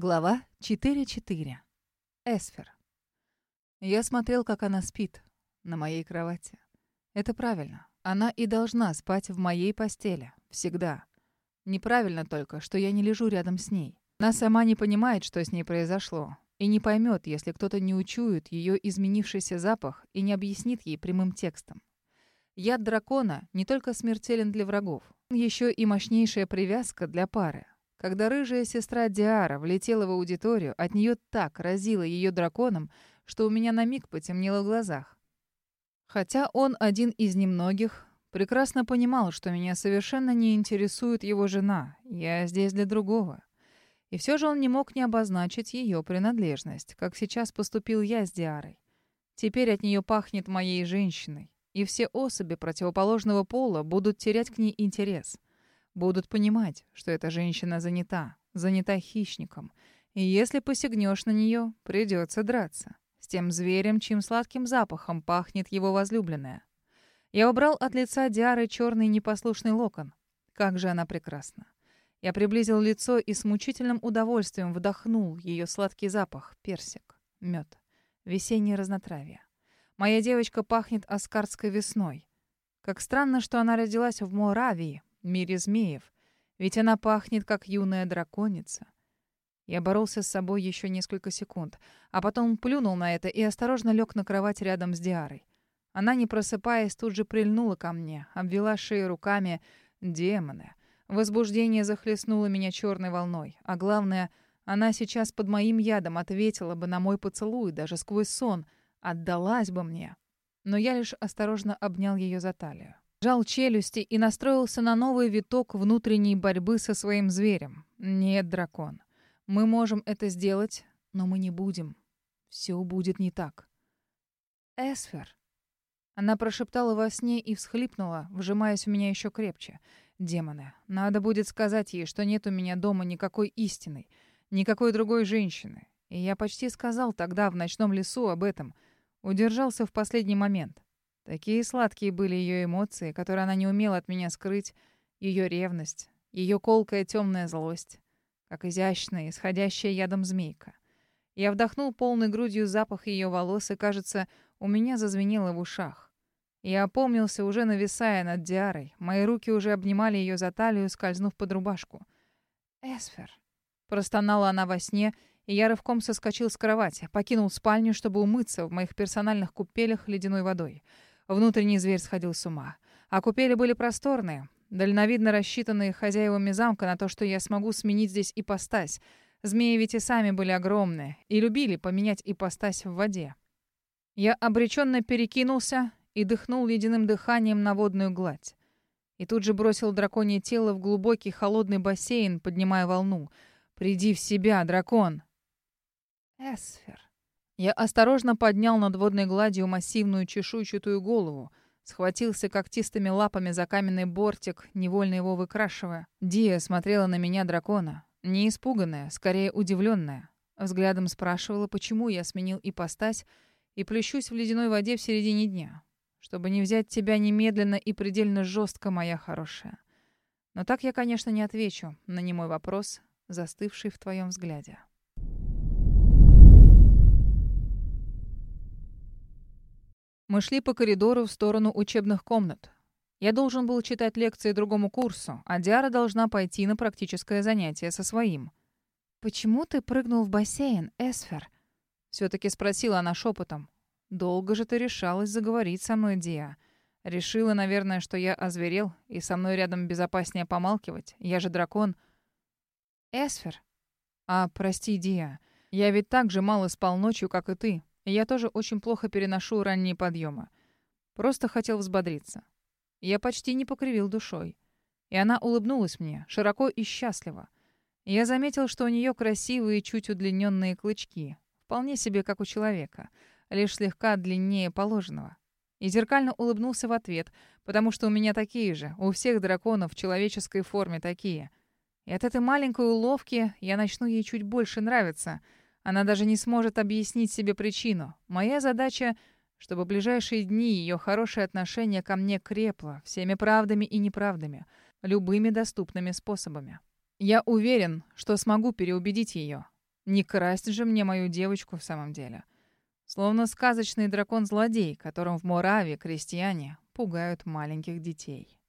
Глава 4.4. Эсфер. Я смотрел, как она спит на моей кровати. Это правильно. Она и должна спать в моей постели. Всегда. Неправильно только, что я не лежу рядом с ней. Она сама не понимает, что с ней произошло. И не поймет, если кто-то не учует ее изменившийся запах и не объяснит ей прямым текстом. Яд дракона не только смертелен для врагов, еще и мощнейшая привязка для пары. Когда рыжая сестра Диара влетела в аудиторию, от нее так разило ее драконом, что у меня на миг потемнело в глазах. Хотя он один из немногих, прекрасно понимал, что меня совершенно не интересует его жена, я здесь для другого. И все же он не мог не обозначить ее принадлежность, как сейчас поступил я с Диарой. Теперь от нее пахнет моей женщиной, и все особи противоположного пола будут терять к ней интерес — Будут понимать, что эта женщина занята, занята хищником. И если посягнешь на нее, придется драться. С тем зверем, чьим сладким запахом пахнет его возлюбленная. Я убрал от лица Диары черный непослушный локон. Как же она прекрасна. Я приблизил лицо и с мучительным удовольствием вдохнул ее сладкий запах, персик, мед, весеннее разнотравие. Моя девочка пахнет аскардской весной. Как странно, что она родилась в Моравии, мире змеев. Ведь она пахнет, как юная драконица. Я боролся с собой еще несколько секунд, а потом плюнул на это и осторожно лег на кровать рядом с Диарой. Она, не просыпаясь, тут же прильнула ко мне, обвела шею руками. Демоны. Возбуждение захлестнуло меня черной волной. А главное, она сейчас под моим ядом ответила бы на мой поцелуй, даже сквозь сон. Отдалась бы мне. Но я лишь осторожно обнял ее за талию. Жал челюсти и настроился на новый виток внутренней борьбы со своим зверем. Нет, дракон. Мы можем это сделать, но мы не будем. Все будет не так. Эсфер. Она прошептала во сне и всхлипнула, вжимаясь в меня еще крепче. Демоны, надо будет сказать ей, что нет у меня дома никакой истины, никакой другой женщины. И я почти сказал тогда в ночном лесу об этом. Удержался в последний момент. Такие сладкие были ее эмоции, которые она не умела от меня скрыть, ее ревность, ее колкая темная злость, как изящная, исходящая ядом змейка. Я вдохнул полной грудью запах ее волос, и, кажется, у меня зазвенело в ушах. Я опомнился, уже нависая над Диарой. Мои руки уже обнимали ее за талию, скользнув под рубашку. «Эсфер», — простонала она во сне, и я рывком соскочил с кровати, покинул спальню, чтобы умыться в моих персональных купелях ледяной водой — Внутренний зверь сходил с ума. А купели были просторные, дальновидно рассчитанные хозяевами замка на то, что я смогу сменить здесь ипостась. Змеи ведь и сами были огромные и любили поменять ипостась в воде. Я обреченно перекинулся и дыхнул ледяным дыханием на водную гладь. И тут же бросил драконье тело в глубокий холодный бассейн, поднимая волну. «Приди в себя, дракон!» «Эсфер», я осторожно поднял над водной гладью массивную чешуйчатую голову, схватился когтистыми лапами за каменный бортик, невольно его выкрашивая. Дия смотрела на меня дракона, не испуганная, скорее удивленная. Взглядом спрашивала, почему я сменил ипостась и плющусь в ледяной воде в середине дня. Чтобы не взять тебя немедленно и предельно жестко, моя хорошая. Но так я, конечно, не отвечу на немой вопрос, застывший в твоем взгляде. Мы шли по коридору в сторону учебных комнат. Я должен был читать лекции другому курсу, а Диара должна пойти на практическое занятие со своим. «Почему ты прыгнул в бассейн, Эсфер?» Все-таки спросила она шепотом. «Долго же ты решалась заговорить со мной, Диа. Решила, наверное, что я озверел, и со мной рядом безопаснее помалкивать. Я же дракон». «Эсфер?» «А, прости, Диа. Я ведь так же мало спал ночью, как и ты. Я тоже очень плохо переношу ранние подъемы. Просто хотел взбодриться. Я почти не покривил душой. И она улыбнулась мне, широко и счастливо. Я заметил, что у нее красивые, чуть удлиненные клычки. Вполне себе, как у человека. Лишь слегка длиннее положенного. И зеркально улыбнулся в ответ, потому что у меня такие же, у всех драконов в человеческой форме такие. И от этой маленькой уловки я начну ей чуть больше нравиться — она даже не сможет объяснить себе причину. Моя задача, чтобы ближайшие дни ее хорошее отношение ко мне крепло всеми правдами и неправдами, любыми доступными способами. Я уверен, что смогу переубедить ее. Не красть же мне мою девочку в самом деле. Словно сказочный дракон-злодей, которым в Мораве крестьяне пугают маленьких детей.